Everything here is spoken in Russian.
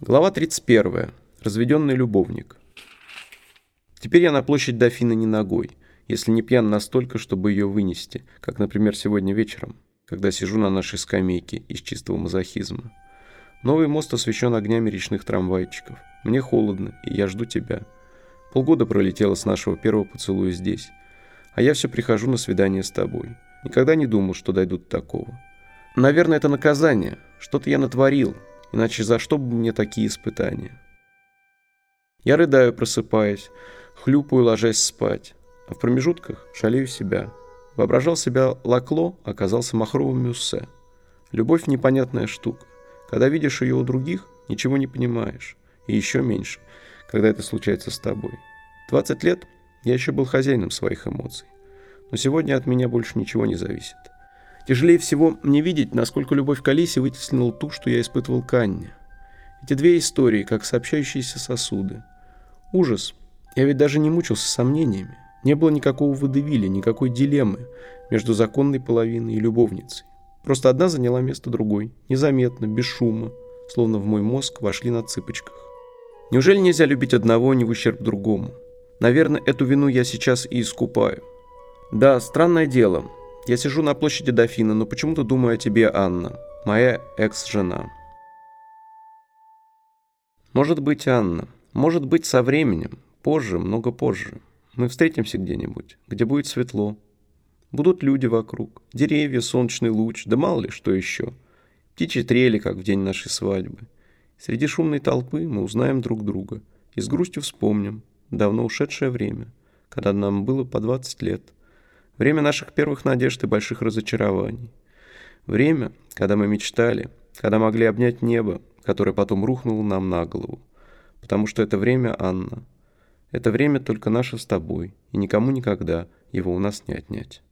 Глава 31. Разведенный любовник. Теперь я на площадь Дофина не ногой, если не пьян настолько, чтобы ее вынести, как, например, сегодня вечером, когда сижу на нашей скамейке из чистого мазохизма. Новый мост освещен огнями речных трамвайчиков. Мне холодно, и я жду тебя. Полгода пролетело с нашего первого поцелуя здесь, а я все прихожу на свидание с тобой. Никогда не думал, что дойдут до такого. Наверное, это наказание. Что-то я натворил, иначе за что бы мне такие испытания? Я рыдаю, просыпаясь, хлюпаю, ложась спать, а в промежутках жалею себя. Воображал себя Лакло, оказался махровым Мюссе. Любовь – непонятная штука. Когда видишь ее у других, ничего не понимаешь. И еще меньше, когда это случается с тобой. 20 лет я еще был хозяином своих эмоций. Но сегодня от меня больше ничего не зависит. Тяжелее всего не видеть, насколько любовь к Алисе вытеснила ту, что я испытывал к Анне. Эти две истории, как сообщающиеся сосуды. Ужас. Я ведь даже не мучился сомнениями. Не было никакого выдавили, никакой дилеммы между законной половиной и любовницей. Просто одна заняла место другой, незаметно, без шума, словно в мой мозг вошли на цыпочках. Неужели нельзя любить одного не в ущерб другому? Наверное, эту вину я сейчас и искупаю. Да, странное дело. Я сижу на площади Дофина, но почему-то думаю о тебе, Анна, моя экс-жена. Может быть, Анна. Может быть, со временем. Позже, много позже. Мы встретимся где-нибудь, где будет светло. Будут люди вокруг, деревья, солнечный луч, да мало ли что еще. Птичьи трели, как в день нашей свадьбы. Среди шумной толпы мы узнаем друг друга и с грустью вспомним давно ушедшее время, когда нам было по 20 лет – Время наших первых надежд и больших разочарований. Время, когда мы мечтали, когда могли обнять небо, которое потом рухнуло нам на голову. Потому что это время, Анна, это время только наше с тобой, и никому никогда его у нас не отнять.